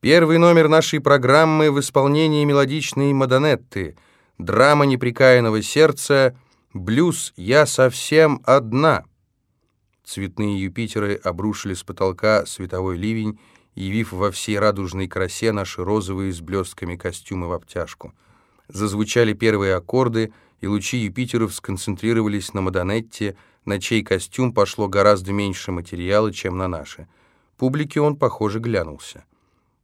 Первый номер нашей программы в исполнении мелодичной Мадонетты, драма неприкаянного сердца, блюз «Я совсем одна». Цветные Юпитеры обрушили с потолка световой ливень, явив во всей радужной красе наши розовые с блестками костюмы в обтяжку. Зазвучали первые аккорды, и лучи Юпитеров сконцентрировались на Мадонетте, на чей костюм пошло гораздо меньше материала, чем на наши. Публике он, похоже, глянулся.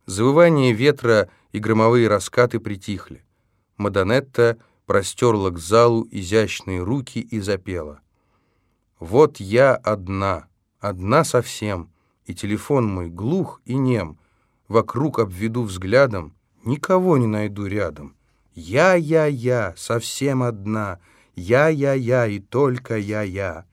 Завывание ветра и громовые раскаты притихли. Мадонетта простерла к залу изящные руки и запела. «Вот я одна, одна совсем, и телефон мой глух и нем. Вокруг обведу взглядом, никого не найду рядом. Я-я-я, совсем одна, я-я-я и только я-я».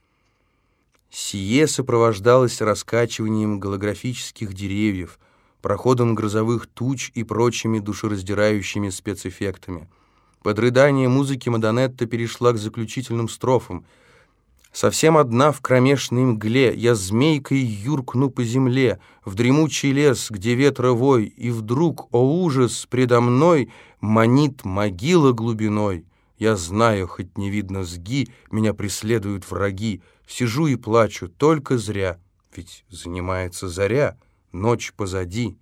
Сие сопровождалось раскачиванием голографических деревьев, проходом грозовых туч и прочими душераздирающими спецэффектами. Под рыдание музыки Мадонетта перешла к заключительным строфам — Совсем одна в кромешной мгле, Я змейкой юркну по земле, В дремучий лес, где ветровой, И вдруг, о ужас, предо мной Манит могила глубиной. Я знаю, хоть не видно сги, Меня преследуют враги, Сижу и плачу, только зря, Ведь занимается заря, Ночь позади.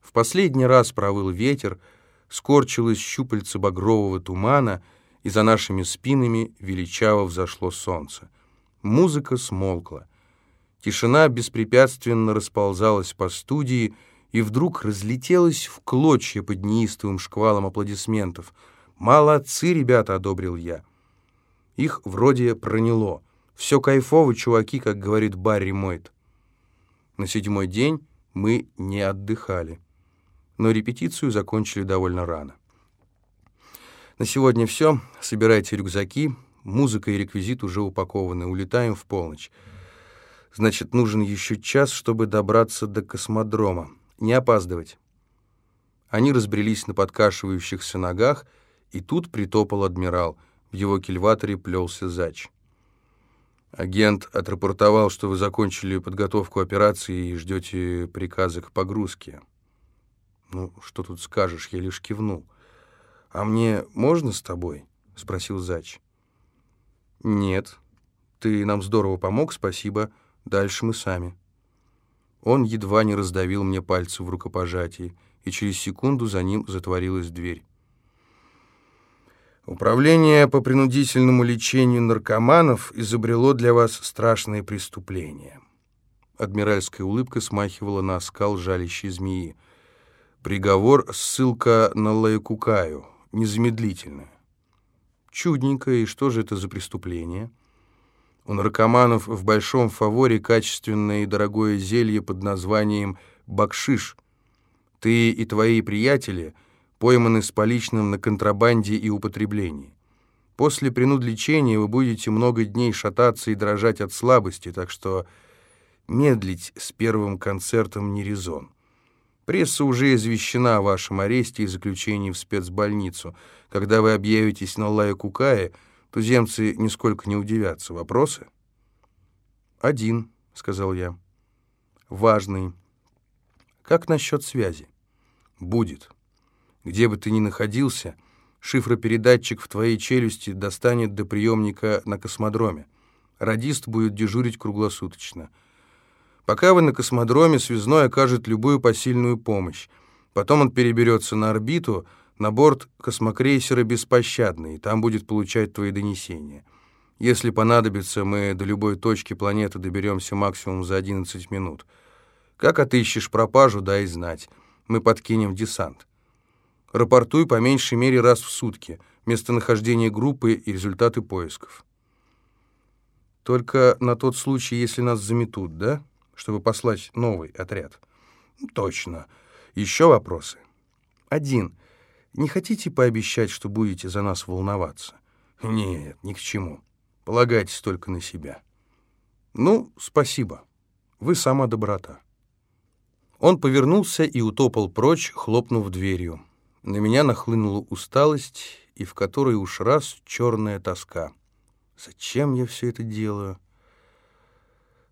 В последний раз провыл ветер, Скорчилось щупальце багрового тумана — и за нашими спинами величаво взошло солнце. Музыка смолкла. Тишина беспрепятственно расползалась по студии и вдруг разлетелась в клочья под неистовым шквалом аплодисментов. «Молодцы, ребята!» — одобрил я. Их вроде проняло. Все кайфово, чуваки, как говорит Барри Мойт. На седьмой день мы не отдыхали, но репетицию закончили довольно рано. На сегодня все. Собирайте рюкзаки. Музыка и реквизит уже упакованы. Улетаем в полночь. Значит, нужен еще час, чтобы добраться до космодрома. Не опаздывать. Они разбрелись на подкашивающихся ногах, и тут притопал адмирал. В его кильваторе плелся зач. Агент отрапортовал, что вы закончили подготовку операции и ждете приказа к погрузке. Ну, что тут скажешь, я лишь кивнул. «А мне можно с тобой?» — спросил Зач. «Нет. Ты нам здорово помог, спасибо. Дальше мы сами». Он едва не раздавил мне пальцы в рукопожатии, и через секунду за ним затворилась дверь. Управление по принудительному лечению наркоманов изобрело для вас страшные преступления. Адмиральская улыбка смахивала на скал жалящей змеи. Приговор — ссылка на Лаякукаю, незамедлительно. Чудненько, и что же это за преступление? У наркоманов в большом фаворе качественное и дорогое зелье под названием «бакшиш». Ты и твои приятели пойманы с поличным на контрабанде и употреблении. После принуд вы будете много дней шататься и дрожать от слабости, так что медлить с первым концертом не резон. Пресса уже извещена о вашем аресте и заключении в спецбольницу. Когда вы объявитесь на Лая Кукае, туземцы нисколько не удивятся. Вопросы? «Один», — сказал я. «Важный. Как насчет связи?» «Будет. Где бы ты ни находился, шифропередатчик в твоей челюсти достанет до приемника на космодроме. Радист будет дежурить круглосуточно». Пока вы на космодроме, связной окажет любую посильную помощь. Потом он переберется на орбиту, на борт космокрейсера «Беспощадный», и там будет получать твои донесения. Если понадобится, мы до любой точки планеты доберемся максимум за 11 минут. Как отыщешь пропажу, дай знать. Мы подкинем десант. Рапортуй по меньшей мере раз в сутки, местонахождение группы и результаты поисков. Только на тот случай, если нас заметут, да? чтобы послать новый отряд. Точно. Еще вопросы? Один. Не хотите пообещать, что будете за нас волноваться? Нет, ни к чему. Полагайтесь только на себя. Ну, спасибо. Вы сама доброта. Он повернулся и утопал прочь, хлопнув дверью. На меня нахлынула усталость, и в которой уж раз черная тоска. Зачем я все это делаю?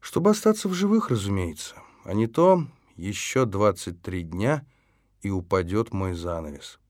Чтобы остаться в живых, разумеется. А не то Еще 23 дня, и упадет мой занавес.